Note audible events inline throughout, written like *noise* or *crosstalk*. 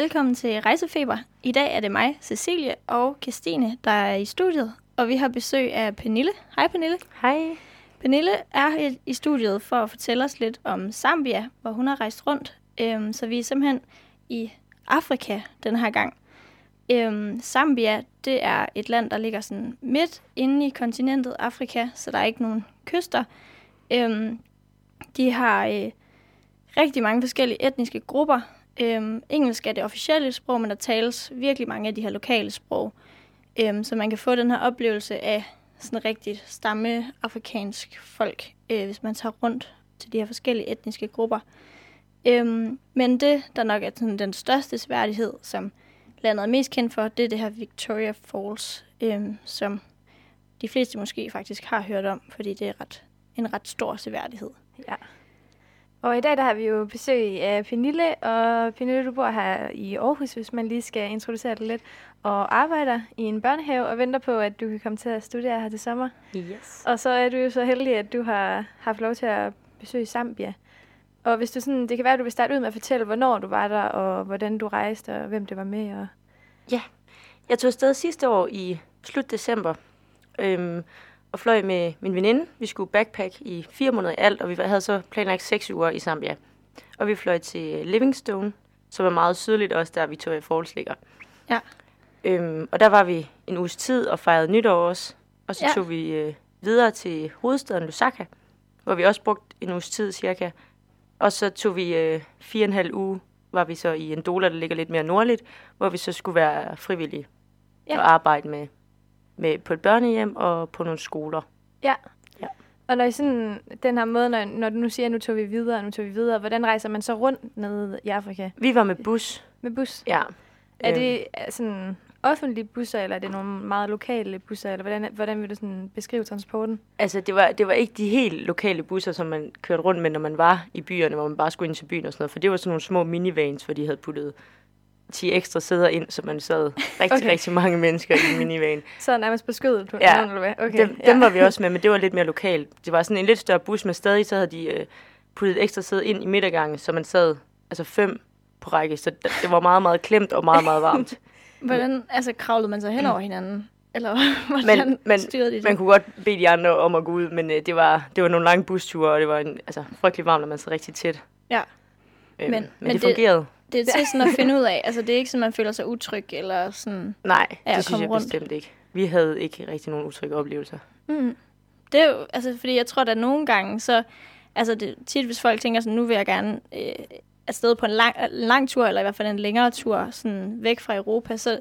velkommen til Rejsefeber. I dag er det mig, Cecilie og Christine, der er i studiet, og vi har besøg af Pernille. Hej Pernille. Hej. Pernille er i studiet for at fortælle os lidt om Zambia, hvor hun har rejst rundt. Øhm, så vi er simpelthen i Afrika den her gang. Øhm, Zambia, det er et land, der ligger sådan midt inde i kontinentet Afrika, så der er ikke nogen kyster. Øhm, de har øh, rigtig mange forskellige etniske grupper. Øhm, engelsk er det officielle sprog, men der tales virkelig mange af de her lokale sprog. Øhm, så man kan få den her oplevelse af sådan rigtigt stamme afrikansk folk, øh, hvis man tager rundt til de her forskellige etniske grupper. Øhm, men det, der nok er sådan den største sværdighed, som landet er mest kendt for, det er det her Victoria Falls, øhm, som de fleste måske faktisk har hørt om, fordi det er ret, en ret stor seværdighed. Ja. Og i dag der har vi jo besøg af Pernille, og Pernille, du bor her i Aarhus, hvis man lige skal introducere dig lidt, og arbejder i en børnehave og venter på, at du kan komme til at studere her til sommer. Yes. Og så er du jo så heldig, at du har haft lov til at besøge Zambia. Og hvis du sådan, det kan være, at du vil starte ud med at fortælle, hvornår du var der, og hvordan du rejste, og hvem det var med. Og... Ja, jeg tog afsted sidste år i slut december, øhm, og fløj med min veninde. Vi skulle backpack i fire måneder i alt, og vi havde så planlagt seks uger i Zambia. Og vi fløj til Livingstone, som er meget sydligt også, der Victoria Falls ligger. Ja. Øhm, og der var vi en uges tid og fejrede nytår også. Og så Ja. tog vi øh, videre til hovedstaden Lusaka, hvor vi også brugte en uges tid cirka. Og så tog vi øh, fire og en halv uge, var vi så i Ndola, der ligger lidt mere nordligt, hvor vi så skulle være frivillige ja. og arbejde med, med på et børnehjem og på nogle skoler. Ja. Ja. Og når I sådan, den her måde, når, når du nu siger, at nu tog vi videre, nu tog vi videre, hvordan rejser man så rundt nede i Afrika Vi var med bus. med bus? Ja. Er Øhm, det er sådan offentlige busser, eller er det nogle meget lokale busser, eller hvordan, hvordan vil du sådan beskrive transporten? Altså, det var, det var ikke de helt lokale busser, som man kørte rundt med, når man var i byerne, hvor man bare skulle ind til byen og sådan noget. For det var sådan nogle små minivans, hvor de havde puttet 10 ekstra sæder ind, så man sad rigtig, Okay. rigtig mange mennesker i minivan. *laughs* Så nærmest på skødet på Ja. hvad? Okay. Dem, dem var vi også *laughs* med, men det var lidt mere lokalt. Det var sådan en lidt større bus, men stadig så havde de øh, puttet et ekstra sæde ind i midtergangen, så man sad altså fem på række. Så det, var meget, meget klemt og meget, meget varmt. *laughs* Hvordan altså, kravlede man sig hen over hinanden? Eller hvordan Men, men styrede de det? man kunne godt bede de andre om at gå ud, men øh, det, var, det var nogle lange busture, og det var en, altså, frygtelig varmt, når man sad rigtig tæt. Ja. Øhm, Men- men, men men det det- fungerede. Det er til sådan at *laughs* finde ud af. Altså, det er ikke sådan, man føler sig utryg, eller sådan... Nej, at det synes komme jeg rundt. bestemt ikke. Vi havde ikke rigtig nogen utrygge oplevelser. Mm. Det er jo, altså, fordi jeg tror, at nogle gange, så... Altså, det, tit hvis folk tænker sådan, nu vil jeg gerne øh, afsted på en lang, lang tur, eller i hvert fald en længere tur, sådan væk fra Europa, så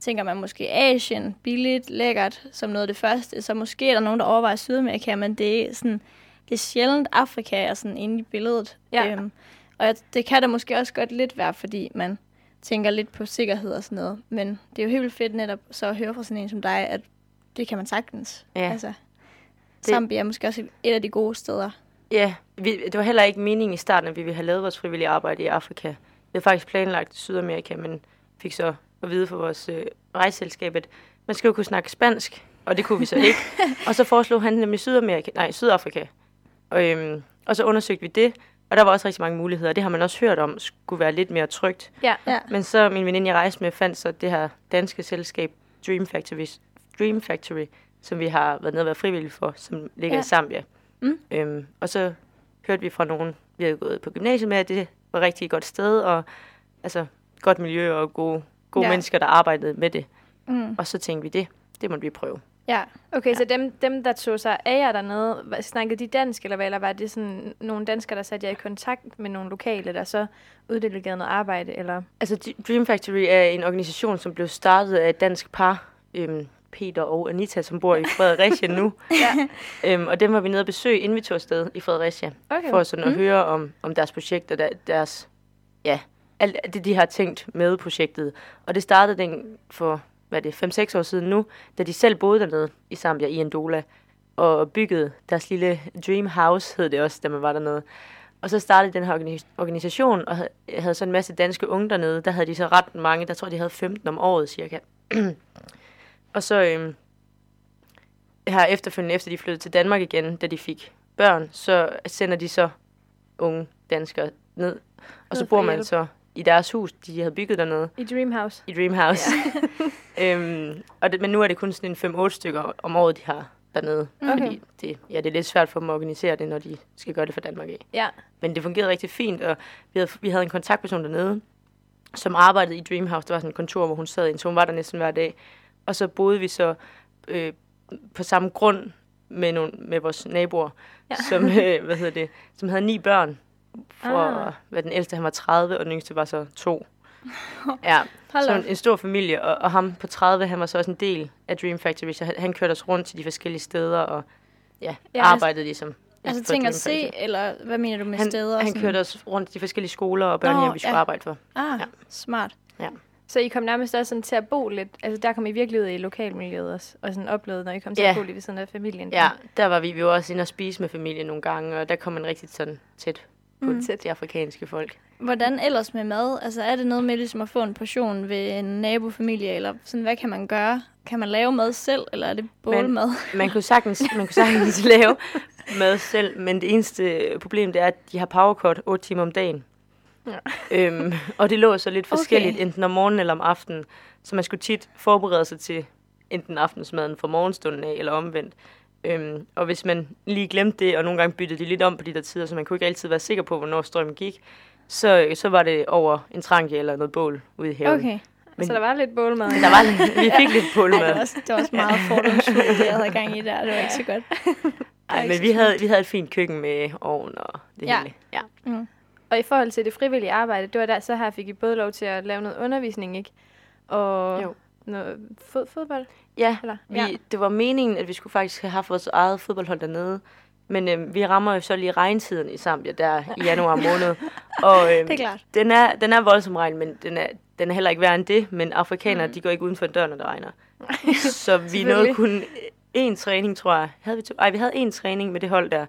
tænker man måske Asien, billigt, lækkert, som noget af det første. Så måske er der nogen, der overvejer Sydamerika, men det er sådan... Det er sjældent, Afrika er sådan inde i billedet. Ja. Øhm, og jeg, det kan da måske også godt lidt være, fordi man tænker lidt på sikkerhed og sådan noget. Men det er jo helt vildt fedt netop så at høre fra sådan en som dig, at det kan man sagtens. Ja. Altså, Zambia er måske også et af de gode steder. Ja, vi, det var heller ikke meningen i starten, at vi ville have lavet vores frivillige arbejde i Afrika. Vi havde faktisk planlagt Sydamerika, men fik så at vide fra vores øh, rejseselskab, at man skal jo kunne snakke spansk, og det kunne vi så *laughs* ikke. og så foreslog han nemlig Sydamerika, nej, Sydafrika. Og, øhm, og så undersøgte vi det, og der var også rigtig mange muligheder. Det har man også hørt om, skulle være lidt mere trygt. Ja. Ja. Men så min veninde, jeg rejste med, fandt så det her danske selskab Dream Factory, Dream Factory som vi har været nede og været frivillige for, som ligger Ja. i Zambia. Mm. Øhm, og så hørte vi fra nogen, vi havde gået på gymnasiet med, at det var et rigtig godt sted, og altså godt miljø og gode, gode ja. mennesker, der arbejdede med det. Mm. Og så tænkte vi, det, det måtte vi prøve. Ja. Okay, ja. så dem, dem, der tog sig af jer dernede, snakkede de dansk, eller hvad? Eller var det sådan nogle danskere, der satte jer i kontakt med nogle lokale, der så uddelegerede noget arbejde, eller? Altså Dream Factory er en organisation, som blev startet af et dansk par, øhm, Peter og Anita, som bor i Fredericia nu. *laughs* Ja. Øhm, og dem var vi nede og besøge, inden vi tog afsted i Fredericia. Okay. for sådan at mm. høre om, om deres projekt og der, deres, ja, alt det, de har tænkt med projektet. Og det startede den for, hvad er det, 5-6 år siden nu, da de selv boede dernede i Zambia, i Ndola, og byggede deres lille dream house, hed det også, da man var dernede. Og så startede den her organi- organisation, og havde, havde så en masse danske unge dernede. Der havde de så ret mange, der tror de havde 15 om året cirka. *clears throat* og så øhm, her efterfølgende, efter de flyttede til Danmark igen, da de fik børn, så sender de så unge danskere ned. Og så bor man så i deres hus, de havde bygget dernede, I Dreamhouse. i Dreamhouse. Ja. *laughs* øhm, og det, men nu er det kun sådan en 5-8 stykker om året, de har dernede. Okay. Fordi det, ja, det er lidt svært for dem at organisere det, når de skal gøre det for Danmark af. Ja. Men det fungerede rigtig fint, og vi havde, vi havde en kontaktperson dernede, som arbejdede i Dreamhouse. Det var sådan et kontor, hvor hun sad i, så hun var der næsten hver dag. Og så boede vi så øh, på samme grund med, nogle, med vores naboer, ja. som, øh, hvad hedder det, som havde ni børn. For, Ah. hvad den ældste han var 30, og den yngste var så to. Ja, *laughs* så en, en stor familie, og, og ham på 30, han var så også en del af Dream Factory, så han, han kørte os rundt til de forskellige steder, og ja, Ja, ja altså- arbejdede ligesom. Altså ting at se, eller hvad mener du med Han, steder? og han sådan? kørte os rundt til de forskellige skoler og børnehjem, vi skulle ja. arbejde for. Ah, Ja. ja. smart. Så I kom nærmest også sådan til at bo lidt, altså der kom I virkelig ud i lokalmiljøet også, og sådan oplevede, når I kom til Ja. at bo lige ved sådan af familien. Ja, der var vi, vi var også inde og spise med familien nogle gange, og der kom man rigtig sådan tæt på Mm. tæt de afrikanske folk. Hvordan ellers med mad? Altså er det noget med ligesom at få en portion ved en nabofamilie, eller sådan, hvad kan man gøre? Kan man lave mad selv, eller er det bålmad? Man kunne sagtens, man kunne sagtens *laughs* lave mad selv, men det eneste problem det er, at de har powercut 8 timer om dagen. Ja. Øhm, og det lå så lidt forskelligt, okay. enten om morgenen eller om aftenen. Så man skulle tit forberede sig til enten aftensmaden fra morgenstunden af, eller omvendt. Øhm, og hvis man lige glemte det, og nogle gange byttede de lidt om på de der tider, så man kunne ikke altid være sikker på, hvornår strømmen gik, så, så var det over en tranke eller noget bål ude i haven. Okay. Men, så der var lidt bålmad. Der var lidt, vi fik lidt Ej, det bålmad. var også, det var også meget fordomsfuldt, det jeg havde gang i der. Det var ikke så godt. Ej, men så vi havde, vi havde et fint køkken med ovn og det Ja. hele. Ja. Og i forhold til det frivillige arbejde, det var der, så her fik I både lov til at lave noget undervisning, ikke? Og Jo. Noget fod, fodbold? Ja, Eller? vi, ja, det var meningen, at vi skulle faktisk have haft vores eget fodboldhold dernede. Men øhm, vi rammer jo så lige regntiden i Zambia der i januar måned. *laughs* Og øhm, Det er klart. den, er, den er voldsom regn, men den er, den er heller ikke værre end det. Men afrikanere, mm. de går ikke uden for en dør, når det regner. *laughs* så vi nåede kun én træning, tror jeg. Havde vi to? Ej, vi havde én træning med det hold der.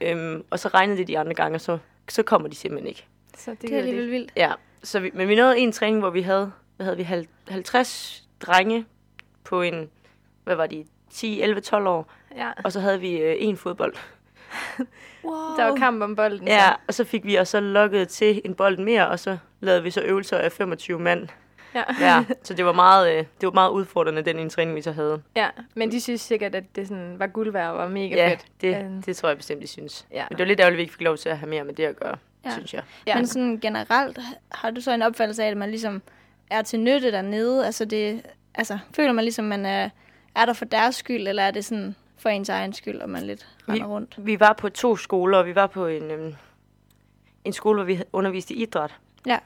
Øhm, og så regnede det de andre gange, og så, så kommer de simpelthen ikke. Så det, Det er alligevel vildt. Ja, så vi, men vi nåede en træning, hvor vi havde, hvad havde vi, hal- 50 drenge på en, hvad var de, 10, 11, 12 år. Ja. Og så havde vi øh, en fodbold. *laughs* Wow. Der var kamp om bolden. så. Ja, og så fik vi os så lukket til en bold mere, og så lavede vi så øvelser af 25 mand. Ja. *laughs* Ja, så det var meget, øh, det var meget udfordrende, den ene træning, vi så havde. ja. Men de synes sikkert, at det sådan var guld værd og var mega Ja, fedt. det, Øhm. det tror jeg bestemt, de synes. Ja. Men det var lidt ærgerligt, at vi ikke fik lov til at have mere med det at gøre, ja. synes jeg. Ja. Men sådan generelt, har du så en opfattelse af, at man ligesom er til nytte dernede? Altså, det, altså føler man ligesom, man er, er der for deres skyld, eller er det sådan for ens egen skyld, og man lidt render rundt? Vi var på to skoler, og vi var på en, øhm, en skole, hvor vi havde undervist i idræt. Ja.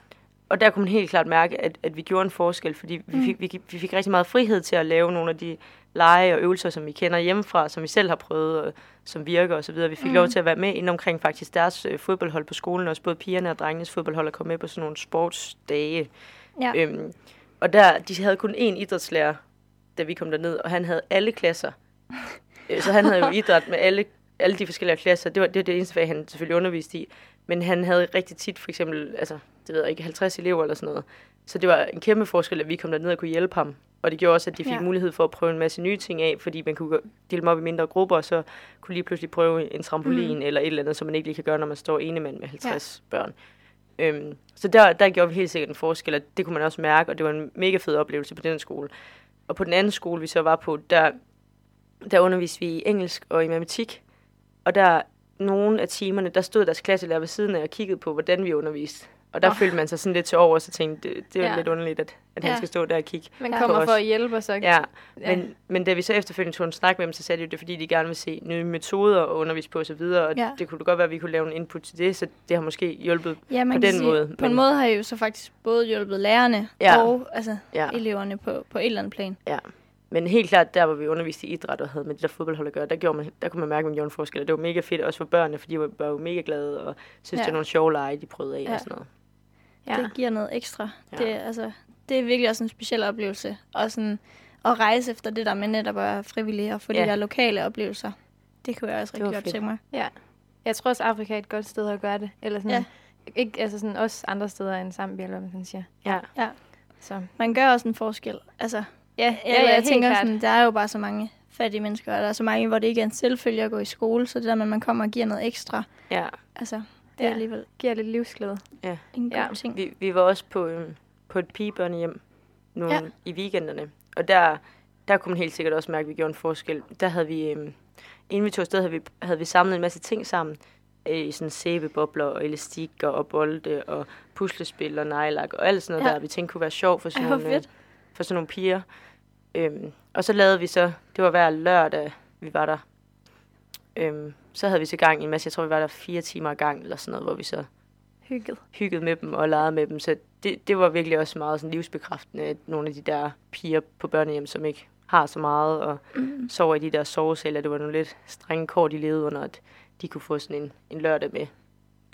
Og der kunne man helt klart mærke, at, at vi gjorde en forskel, fordi vi, Mm. fik, vi, vi fik rigtig meget frihed til at lave nogle af de lege og øvelser, som vi kender hjemmefra, som vi selv har prøvet, og som virker osv. Vi fik mm. lov til at være med ind omkring faktisk deres øh, fodboldhold på skolen, også både pigerne og drengenes fodboldhold, og komme med på sådan nogle sportsdage. Ja. Øhm, og der, de havde kun én idrætslærer, da vi kom derned, og han havde alle klasser. *laughs* Øh, Så han havde jo idræt med alle, alle de forskellige klasser. Det var det, var det eneste fag, han selvfølgelig underviste i. Men han havde rigtig tit for eksempel, altså, det ved jeg ikke, 50 elever eller sådan noget. Så det var en kæmpe forskel, at vi kom derned og kunne hjælpe ham. Og det gjorde også, at de fik Ja. mulighed for at prøve en masse nye ting af, fordi man kunne dele dem op i mindre grupper, og så kunne lige pludselig prøve en trampolin mm. eller et eller andet, som man ikke lige kan gøre, når man står ene mand med 50 ja. børn. Øhm, så der, der gjorde vi helt sikkert en forskel, og det kunne man også mærke, og det var en mega fed oplevelse på den skole. Og på den anden skole, vi så var på, der, der underviste vi i engelsk og i matematik. Og der nogle af timerne, der stod deres klasselærer ved siden af og kiggede på, hvordan vi underviste. Og der oh. følte man sig sådan lidt til over, og så tænkte, det, det er Ja. lidt underligt, at, at Ja. han skal stå der og kigge. Man kommer For for os. at hjælpe os. Og... Ja, Ja. men, men da vi så efterfølgende tog en snak med dem, så sagde de jo, det er fordi, de gerne vil se nye metoder og undervise på osv., og Ja. ja. det kunne godt være, at vi kunne lave en input til det, så det har måske hjulpet. Ja, man på den sige, måde, På en men- måde har I jo så faktisk både hjulpet lærerne Ja. og altså, Ja. eleverne på, på et eller andet plan. Ja. Men helt klart, der hvor vi underviste i idræt og havde med det der fodboldhold at gøre, der, gjorde man, der kunne man mærke, at man gjorde en forskel. Og det var mega fedt, også for børnene, for de var, var jo mega glade og synes, Ja. det var nogle sjove lege, de prøvede af ja. og sådan noget. Ja. Det giver noget ekstra. Ja. Det, altså, det er virkelig også en speciel oplevelse. Og sådan at rejse efter det der med netop at være frivillig og få ja. de der lokale oplevelser. Det kunne jeg også rigtig godt tænke mig. Ja. Jeg tror også, Afrika er et godt sted at gøre det. Eller sådan, Ja. Ikke, altså sådan også andre steder end Zambia, eller hvad man siger. Ja. Ja. Så. Man gør også en forskel. Altså, Ja, ja, ja, jeg tænker sådan, der er jo bare så mange fattige mennesker, og der er så mange, hvor det ikke er en selvfølge at gå i skole, så det der med, at man kommer og giver noget ekstra. Ja. Altså, Det Ja. alligevel Giver lidt livsglæde. en god Ja. ting. Vi, vi var også på, øhm, på et pigebørnehjem nu Ja. ja. i weekenderne. Og der, der kunne man helt sikkert også mærke, at vi gjorde en forskel. Der havde vi, øhm, inden vi tog afsted, havde vi, havde vi samlet en masse ting sammen. Øh, I sådan sæbebobler og elastikker og bolde og puslespil og nejlak og alt sådan noget Ja. ja. der, vi tænkte kunne være sjov for sådan, nogle, øh, for sådan nogle piger. Øhm, og så lavede vi så, det var hver lørdag, vi var der. Øhm, så havde vi så gang i en masse, jeg tror vi var der fire timer ad gang eller sådan noget, hvor vi så Hygget. hygget med dem og leget med dem. Så det, det var virkelig også meget sådan livsbekræftende, at nogle af de der piger på børnehjem, som ikke har så meget og Mm. sover i de der sovesaler, det var nogle lidt strenge kår, de levede under, at de kunne få sådan en, en lørdag med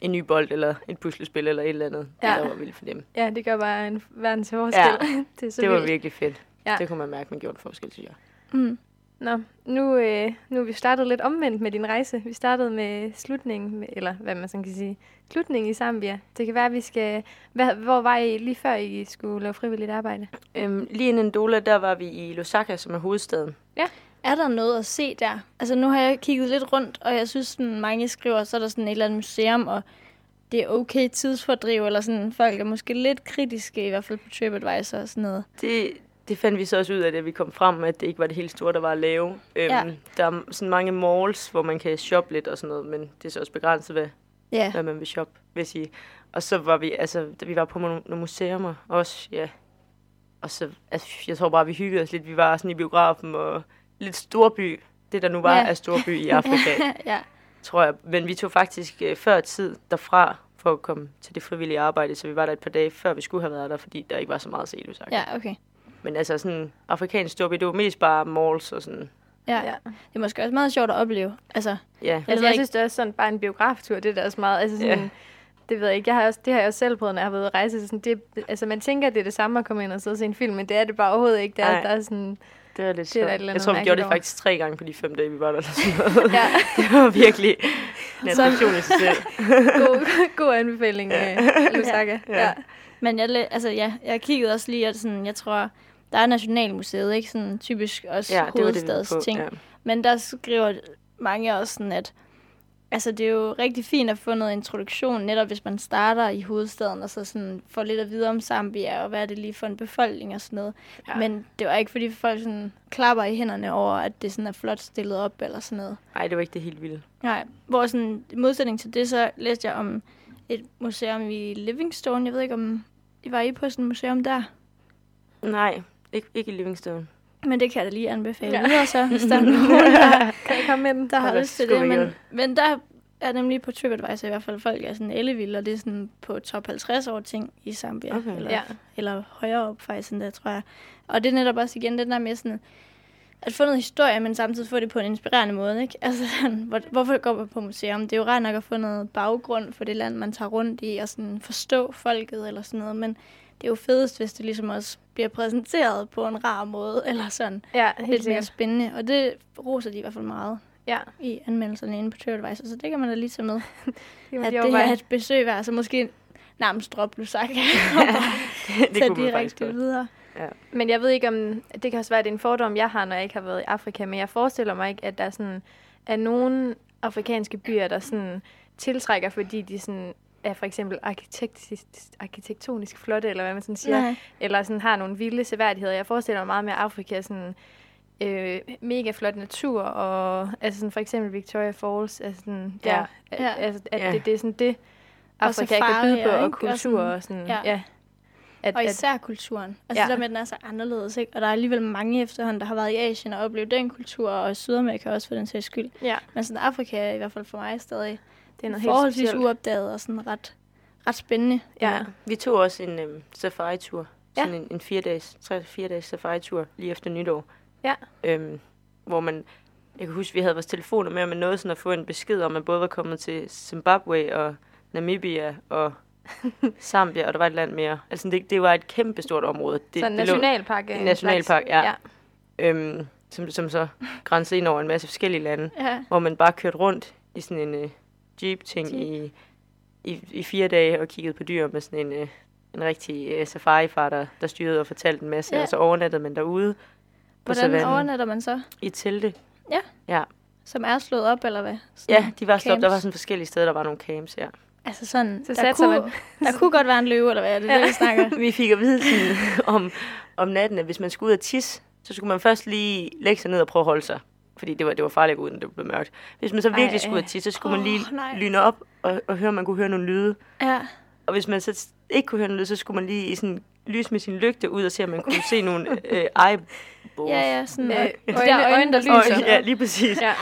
en ny bold eller et puslespil eller et eller andet. Ja. Det der var vildt for dem. Ja, det gør bare en verdens forskel. Ja, *laughs* det er så det var vildt. virkelig fedt. Ja. Det kunne man mærke, man gjorde en forskel, synes jeg. Mm. Nå, nu, øh, nu er vi startet lidt omvendt med din rejse. Vi startede med slutningen, eller hvad man sådan kan sige, slutningen i Zambia. Det kan være, at vi skal... Hvad, hvor var I lige før, I skulle lave frivilligt arbejde? Øhm, lige inden Ndola, der var vi i Lusaka, som er hovedstaden. Er der noget at se der? Altså nu har jeg kigget lidt rundt, og jeg synes, sådan, mange skriver, så er der sådan et eller andet museum, og det er okay tidsfordriv, eller sådan, folk er måske lidt kritiske, i hvert fald på TripAdvisor og sådan noget. Det, det fandt vi så også ud af, da vi kom frem, at det ikke var det helt store, der var at lave. Øhm, Ja. Der er sådan mange malls, hvor man kan shoppe lidt og sådan noget, men det er så også begrænset, hvad, Ja, hvad man vil shoppe, vil sige. Og så var vi, altså, vi var på nogle, nogle museer også, ja. Og så, altså, jeg tror bare, vi hyggede os lidt. Vi var sådan i biografen og lidt storby. Det, der nu var Ja. af storby i Afrika, *laughs* ja. tror jeg. Men vi tog faktisk øh, før tid derfra for at komme til det frivillige arbejde, så vi var der et par dage, før vi skulle have været der, fordi der ikke var så meget at se, du sagt. ja, okay. Men altså sådan afrikansk storby, det var mest bare malls og sådan, Ja. ja. Det er måske også meget sjovt at opleve. Altså, ja. Altså, jeg ikke. synes, det er også sådan bare en biograftur, det er da også meget... Altså, sådan, Ja. Det ved jeg ikke. Jeg har også, det har jeg også selv prøvet, når jeg har været ude at rejse. Sådan, det, altså, man tænker, at det er det samme at komme ind og sidde og se en film, men det er det bare overhovedet ikke. Der, er, der er sådan... Det var lidt Det er et sjovt. Jeg tror, vi gjorde det over. faktisk tre gange på de fem dage, vi var der. Eller sådan *laughs* noget. Ja, *laughs* Det var virkelig en attraktion i sig selv. *laughs* god, god anbefaling, uh, Lusaka. Ja. ja. men jeg, altså, ja, jeg kiggede også lige, at sådan, jeg tror, der er Nationalmuseet, ikke? Sådan typisk også Ja, det, hovedstadsting. på. Ja. Men der skriver mange også sådan, at altså, det er jo rigtig fint at få noget introduktion, netop hvis man starter i hovedstaden, og så sådan får lidt at vide om Zambia, og hvad er det lige for en befolkning og sådan noget. Ja. Men det var ikke, fordi folk sådan klapper i hænderne over, at det sådan er flot stillet op, eller sådan noget. Ej, det var ikke det helt vilde. Nej, hvor sådan, i modsætning til det, så læste jeg om et museum i Livingstone. Jeg ved ikke, om I var I på sådan et museum der? Nej, ikke, ikke i Livingstone. Men det kan jeg da lige anbefale Ja. videre så, hvis der er *laughs* nogen, der, Kan jeg komme med den? der har lyst til det. Men, men der er nemlig på TripAdvisor i hvert fald folk er sådan ellevilde, og det er sådan på top 50 år ting i Zambia. Okay. Eller, Ja. eller højere op faktisk end det, tror jeg. Og det er netop også igen den der med sådan, at få noget historie, men samtidig få det på en inspirerende måde. Ikke? *laughs* Altså, hvor, hvorfor går man på museum? Det er jo rart nok at få noget baggrund for det land, man tager rundt i, og sådan forstå folket eller sådan noget, men det er jo fedest, hvis det ligesom også bliver præsenteret på en rar måde, *laughs* eller sådan Ja, helt lidt mere spændende. Og det roser de i hvert fald meget Ja, i anmeldelserne inde på TripAdvisor, så det kan man da lige tage med. *laughs* det at de det er et besøg værd, så måske nærmest drop Lusaka det, det tage kunne man faktisk direkte Men jeg ved ikke om, det kan også være, at det er en fordom, jeg har, når jeg ikke har været i Afrika, men jeg forestiller mig ikke, at der er sådan, er nogle afrikanske byer, der sådan tiltrækker, fordi de sådan er for eksempel arkitektisk, arkitektonisk flotte, eller hvad man sådan siger, Nej. eller sådan har nogle vilde seværdigheder. Jeg forestiller mig meget med Afrika sådan øh, mega flot natur, og altså sådan for eksempel Victoria Falls, altså sådan, Ja. der, Ja. ja. altså, at Ja. det, det er sådan det, Afrika kan byde på, safarier, og kultur, og sådan, ja. ja. At, Og at, især kulturen. Altså Ja. det der med, at den er så anderledes, ikke? Og der er alligevel mange efterhånden, der har været i Asien og oplevet den kultur, og Sydamerika også for den sags skyld. ja, Men sådan Afrika er i hvert fald for mig stadig det er noget helt forholdsvis specielt. uopdaget og sådan ret, ret spændende. Ja. Ja. Vi tog også en øhm, safari-tur. Ja. Sådan en, en fire dages, tre fire dages safari-tur lige efter nytår. Ja. Øhm, hvor man, jeg kan huske, vi havde vores telefoner med, og man nåede sådan at få en besked om, at man både var kommet til Zimbabwe og Namibia og *laughs* Zambia, og der var et land mere. Altså, det, det var et kæmpestort område. Det, Så en det lå- nationalpark. En nationalpark, ja. øhm, som, som så grænsede ind over en masse forskellige lande, Ja. hvor man bare kørte rundt i sådan en uh, jeep-ting Jeep. i, i, i fire dage og kiggede på dyr med sådan en, uh, en rigtig uh, safari-far, der, der styrede og fortalte en masse, Ja. og så overnattede man derude på Hvordan savannen overnatter man så? i telte. Som er slået op, eller hvad? Sådan Ja, de var slået op. Der var sådan forskellige steder, der var nogle camps, ja. Altså sådan, Så der, kunne, man. der kunne godt være en løve, eller hvad er det, det vi snakker? *laughs* Vi fik at vide sådan, om, om natten, at hvis man skulle ud og tisse, så skulle man først lige lægge sig ned og prøve at holde sig. Fordi det var, det var farligt at gå ud, når det blev mørkt. Hvis man så virkelig Ej. skulle ud og tisse, så skulle man lige nej. lyne op og, og høre, om man kunne høre nogle lyde. Ja, Og hvis man så ikke kunne høre noget, så skulle man lige sådan lyse med sin lygte ud og se, om man kunne se nogle *laughs* øh, eyeballs. ja, ja, sådan. Ja, Øh, *laughs* de der øjne, der Og, lyser. ja, lige præcis. Ja.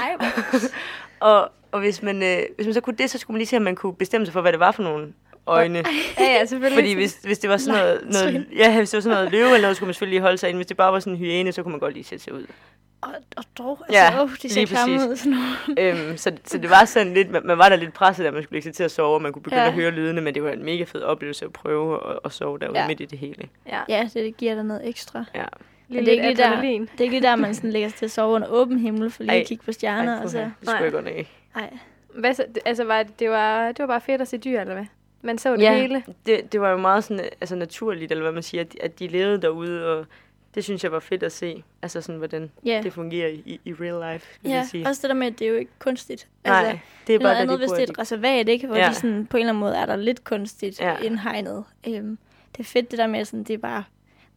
Og, og hvis, man, øh, hvis man så kunne det, så skulle man lige se, om man kunne bestemme sig for, hvad det var for nogle øjne. Ja, ja, selvfølgelig. Fordi hvis, hvis det var sådan noget, noget, ja, hvis det var sådan noget løve eller noget, så skulle man selvfølgelig lige holde sig ind. Hvis det bare var sådan en hyæne, så kunne man godt lige sætte sig ud. Og, og dog, Ja, altså, oh, de ser klamme ud. Sådan øhm, så, så det var sådan lidt, man, man var der lidt presset, da man skulle lægge sig til at sove, og man kunne begynde Ja. ja. at høre lydene, men det var en mega fed oplevelse at prøve at, at sove derude Ja. ja. midt i det hele. Ja, Ja, det, det giver dig noget ekstra. Ja. lige det er ikke lige der-. Det er ikke lige der, man sådan lægger sig til at sove under åben himmel, for lige Ej. at kigge på stjerner. Ej, og så, puha, det skulle jeg godt ikke. Ej. Hvad så, det- altså, var det, det, var, det var bare fedt at se dyr, eller hvad? Man så det Ja. hele. Det, det var jo meget sådan, altså naturligt, eller hvad man siger, at, at de levede derude, og det synes jeg var fedt at se. Altså sådan, hvordan Ja, det fungerer i, i real life, vil ja. sige. også det der med, at det er jo ikke kunstigt. Nej, altså, det det er bare, noget andet, de hvis det er et reservat, ikke? Hvor Ja. de sådan, på en eller anden måde er der lidt kunstigt Ja. indhegnet. Øhm, det er fedt det der med, sådan, det er bare,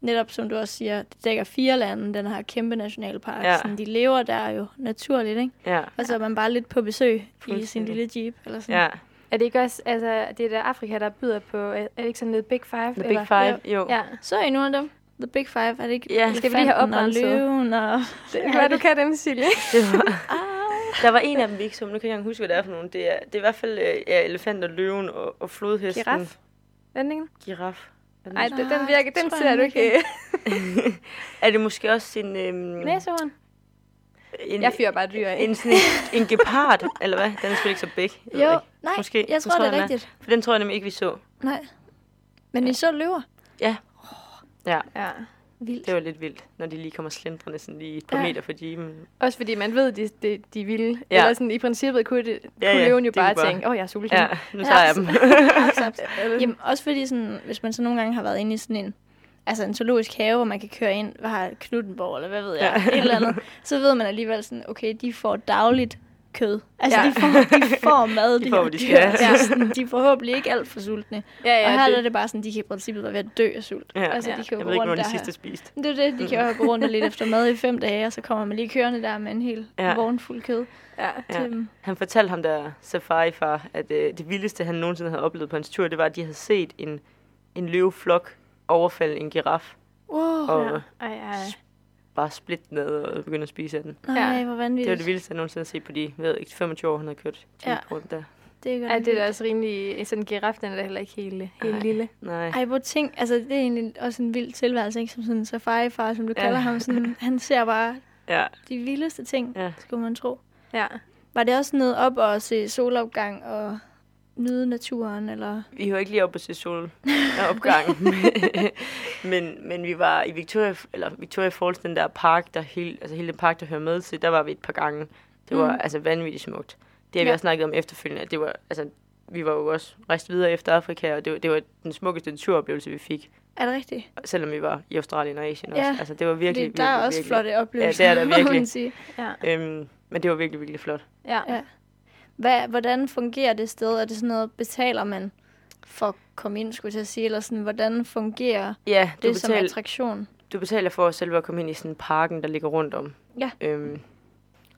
netop som du også siger, det dækker fire lande, den her kæmpe nationalpark. Ja. Sådan, de lever der jo naturligt, ikke? Ja, Og så er man bare lidt på besøg i sin lille jeep. Eller sådan. ja. Er det ikke også, altså, det er der Afrika, der byder på, er det ikke sådan lidt Big Five? The eller? Big Five, jo. Ja, Så er I nogle af dem. The Big Five, er det ikke? Ja. Skal vi lige have elefanten og oprenset? løven og... *laughs* det være, du kan dem, Silje. *laughs* Det var, *laughs* der var en af dem, vi ikke så, men nu kan jeg ikke huske, hvad det er for nogen. Det er, det er i hvert fald øh, ja, elefant og løven og, og flodhesten. Giraf? Vendingen? Giraf. Det, Nej, den, den virker, den ser du ikke. *laughs* er det måske også en... Øhm, Næsehorn? en, Jeg fyrer bare dyr af. en, sådan en, en gepard, *laughs* eller hvad? Den er selvfølgelig ikke så ved Jo, ikke. nej, Måske. jeg tror, tror, det er den er. rigtigt. For den tror jeg nemlig ikke, vi så. Nej. Men I så løver? Ja. Ja, Ja. Vildt. det var lidt vildt, når de lige kommer slendrende sådan lige et par Ja. meter fra jeepen. Også fordi man ved, de, de, de vil. Ja. Eller sådan, i princippet kunne, det, kunne Ja, ja, løven jo bare bare- tænke, åh, oh, jeg er sulten. Ja, nu tager jeg dem. *laughs* Jamen, også fordi, sådan, hvis man så nogle gange har været inde i sådan en, altså en zoologisk have, hvor man kan køre ind, hvad har Knuttenborg, eller hvad ved jeg, Ja. et eller andet, så ved man alligevel sådan, okay, de får dagligt kød. Altså, Ja. ja. de, får, de får mad, *laughs* De de, får, de skal. Ja. *laughs* Sådan, de er forhåbentlig ikke alt for sultne. ja, Ja, og her det, er det bare sådan, de kan i princippet være ved at dø af sult. Ja. Altså, Ja. de kan jo Jeg ved ikke, hvor de sidste spist. Det er det, de kan jo gå rundt lidt *laughs* efter mad i fem dage, og så kommer man lige kørende der med en hel Ja. ja. vogn fuld kød ja. Ja. til dem. Han fortalte ham der safari-far, at øh, det vildeste, han nogensinde havde oplevet på hans tur, det var, at de havde set en, en løveflok overfalde en giraf, Wow, og ja. ja. Ej, ej. Bare splitte den ned og begynde at spise af den. nej, Ja. hvor Det var vanvittigt. det vildeste, jeg nogensinde har set på de ved ikke, 25 år, han havde kørt Ja. rundt der. det er, nok det er da også rimelig... Sådan en giraf, den er da heller ikke helt, helt Ej. lille. Nej. Ej, hvor ting, altså det er egentlig også en vild tilværelse, ikke? Som sådan en safari-far, som du Ja. kalder ham. Sådan, *laughs* han ser bare Ja. de vildeste ting, Ja. skulle man tro. Ja. Var det også noget op og se solopgang og nyde naturen, eller? Vi var ikke lige oppe på se solopgang, *laughs* men, men vi var i Victoria, eller Victoria Falls, den der park, der hele, altså hele den park, der hører med til, der var vi et par gange. Det var Mm. altså vanvittigt smukt. Det har vi Ja. også snakket om efterfølgende, at det var, altså, vi var jo også rejst videre efter Afrika, og det var, det var den smukkeste naturoplevelse, vi fik, Er det rigtigt? selvom vi var i Australien og Asien Ja, også. Altså, det var virkelig, Fordi der er virkelig, også virkelig, flotte oplevelser, Ja, det er der *laughs* virkelig. Ja. Øhm, men det var virkelig, virkelig flot. Ja. Ja. Hvad, hvordan fungerer det sted? Er det sådan noget, betaler man for at komme ind, skulle jeg sige? Eller sådan, hvordan fungerer Ja, det som betaler, attraktion? du betaler for selv at komme ind i sådan parken, der ligger rundt om. Ja. Øhm,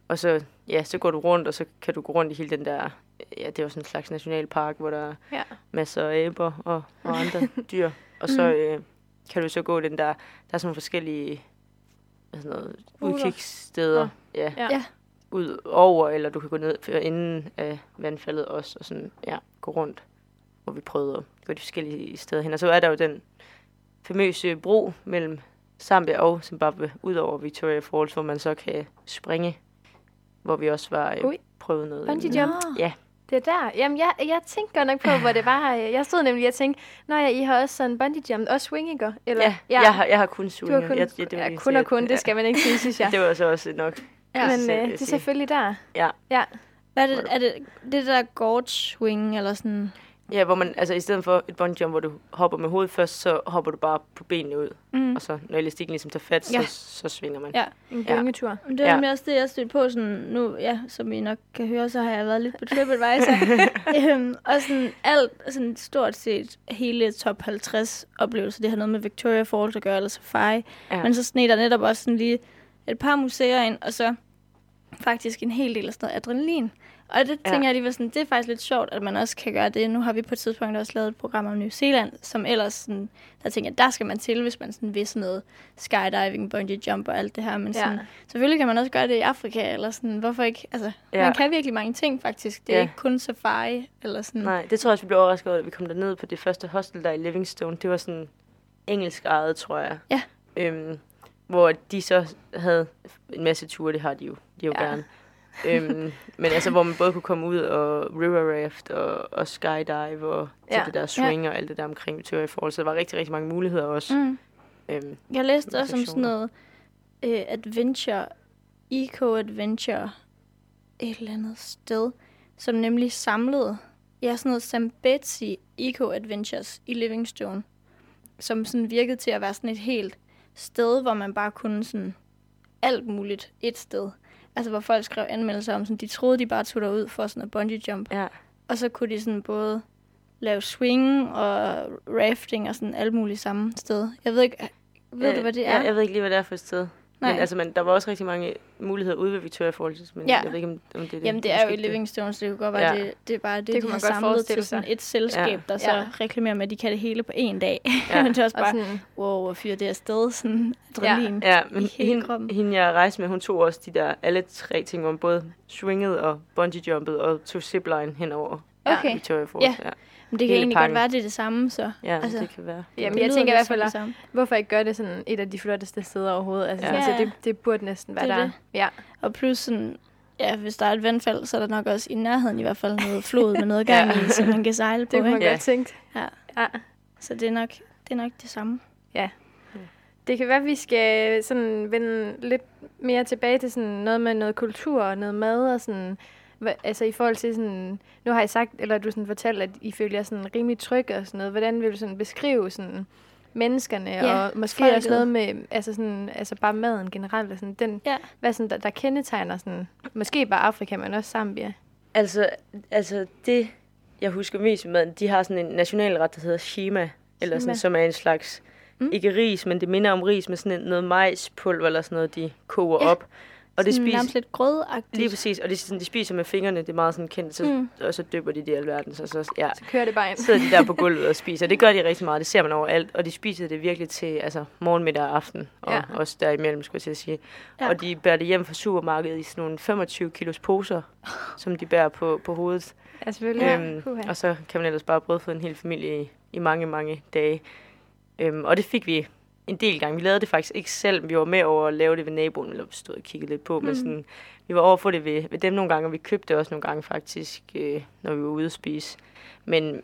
og så, ja, så går du rundt, og så kan du gå rundt i hele den der, ja, det er jo sådan en slags nationalpark, hvor der er Ja. masser af aber og, og *laughs* andre dyr. Og så Mm. øh, kan du så gå den der, der er sådan nogle forskellige hvad sådan noget, udkigssteder. Ja. Ja. Ja. Ud over, eller du kan gå ned for enden af vandfaldet også, og sådan, ja, gå rundt, hvor vi prøvede at gå de forskellige steder hen. Og så er der jo den famøse bro mellem Zambia og Zimbabwe, ud over Victoria Falls, hvor man så kan springe, hvor vi også var øh, Ui. prøvet noget. Bungee jump. Ja. Det er der. Jamen, jeg, jeg tænkte godt nok på, hvor det var. Jeg stod nemlig og tænkte, Nå ja, I har også sådan bungee jump, også swing, ikke? Eller, Ja, ja. Jeg, har, jeg har kun Du swinget. har kun, jeg, ja, det ja, kun og kun, jeg- det skal man ikke sige, synes jeg. *laughs* Det var så også nok. Ja. Men øh, det er selvfølgelig der. Ja. Ja. Hvad er det, er det, det der gorge swing, eller sådan? Ja, hvor man, altså i stedet for et bungee jump, hvor du hopper med hovedet først, så hopper du bare på benene ud. Mm. Og så, når elastikken ligesom tager fat, Ja. så, så svinger man. Ja. En Ja. gyngetur. Men Det er Ja. ja. også det, jeg stødte på sådan nu, ja, som I nok kan høre, så har jeg været lidt på TripAdvisor. *laughs* øhm, og sådan alt, sådan stort set hele top 50 oplevelser, det har noget med Victoria Falls at gøre, eller safari. Ja. Ja. Men så sned der netop også sådan lige et par museer ind, og så faktisk en hel del af sådan noget adrenalin. Og det Ja. tænker jeg lige var sådan, det er faktisk lidt sjovt, at man også kan gøre det. Nu har vi på et tidspunkt også lavet et program om New Zealand, som ellers sådan, der tænker jeg, der skal man til, hvis man sådan vil sådan noget skydiving, bungee jump og alt det her. Men Ja. sådan, selvfølgelig kan man også gøre det i Afrika, eller sådan, hvorfor ikke? Altså, Ja. man kan virkelig mange ting faktisk. Det er Ja. ikke kun safari, eller sådan. Nej, det tror jeg også, vi blev overrasket over, da vi kom derned på det første hostel der i Livingstone. Det var sådan engelsk ejet, tror jeg. Ja. Øhm, hvor de så havde en masse ture, det har de jo, de jo Ja. ja. gerne. øhm, men altså, hvor man både kunne komme ud og river raft og, og skydive og ja. Ja. det der swing og alt det der omkring Victoria Falls. Så der var rigtig, rigtig mange muligheder også. Mm. Øhm, Jeg læste også om sådan noget øh, adventure, eco-adventure, et eller andet sted, som nemlig samlede, ja, sådan noget Zambezi Eco-Adventures i Livingstone, som sådan virkede til at være sådan et helt sted, hvor man bare kunne sådan alt muligt et sted. Altså, hvor folk skrev anmeldelser om, sådan, de troede, de bare tog derud for sådan at bungee jump. ja. Og så kunne de sådan både lave swing og rafting og sådan alt muligt samme sted. Jeg ved ikke, ved Øh, du, hvad det er? Ja, jeg ved ikke lige, hvad det er for et sted. Nej. Men altså, man, der var også rigtig mange muligheder ude ved Victoria Falls, men Ja. jeg ved ikke, om, om det er det. Jamen, det er jo i. Livingstone, så det kunne godt være, Ja. det, det er bare det, Det de har samlet til sådan et selskab, Ja. der så Ja. reklamerer med, at de kan det hele på én dag. Ja. Ja. *laughs* Men det er også Og bare, sådan, wow, hvor fyrer det afsted, sådan adrenalin. Ja, men i hele hende, kroppen. hende, jeg rejste med, hun tog også de der alle tre ting, hvor man både swingede og bungee jumpede og tog zipline henover Okay, Victoria Falls. Ja. Ja, men det kan egentlig pakken. godt være, det er det samme, så. ja Altså, det kan være. Jamen, Det jeg tænker i hvert fald, at- samme. hvorfor ikke gøre det sådan et af de flotteste steder overhovedet? Altså, Ja. ja. så Ja. det, det burde næsten være Det er der. det. Ja. Og plus sådan, ja, hvis der er et vandfald, så er der nok også i nærheden i hvert fald noget flod med noget gang Ja. i, som man kan sejle *laughs* på. Det kunne man Ikke? Ja. godt tænke. Ja. ja. Så det er, nok, det er nok det samme. Det kan være, at vi skal sådan vende lidt mere tilbage til sådan noget med noget kultur og noget mad og sådan... Hva, altså i forhold til sådan... Nu har I sagt, eller du sådan fortalt, at I føler jer sådan rimelig tryg og sådan noget. Hvordan vil du sådan beskrive sådan menneskerne Ja, og måske folket. også noget med altså sådan altså bare maden generelt og sådan den Ja. hvad sådan der, der kendetegner sådan måske bare Afrika men også Zambia. Altså, altså det, jeg husker mest med maden, de har sådan en nationalret, der hedder shima, eller sådan, som er en slags, Mm. ikke ris, men det minder om ris med sådan noget majspulver eller sådan noget, de koger Ja. op. Og det spiser, nærmest lidt grødagtigt. lige præcis, og det, sådan, de spiser med fingrene, det er meget sådan kendt, så, Mm. og så dypper de det i alverden, så, så ja, Så kører det bare ind. sidder de der på *laughs* gulvet og spiser. Det gør de rigtig meget, det ser man overalt, og de spiser det virkelig til altså, morgen, middag og aften, og Ja. ja. også derimellem, skulle jeg til at sige. Ja. Ja. Og de bærer det hjem fra supermarkedet i sådan nogle 25 kilos poser, som de bærer på, på hovedet. Ja, selvfølgelig. Ja. Øhm, Puha. og så kan man ellers bare brødføde en hel familie i, i mange, mange dage. Øhm, og det fik vi en del gange. Vi lavede det faktisk ikke selv. Vi var med over at lave det ved naboen, eller vi stod og kiggede lidt på. Mm. Men sådan, vi var over for det ved, ved dem nogle gange, og vi købte det også nogle gange faktisk, øh, når vi var ude at spise. Men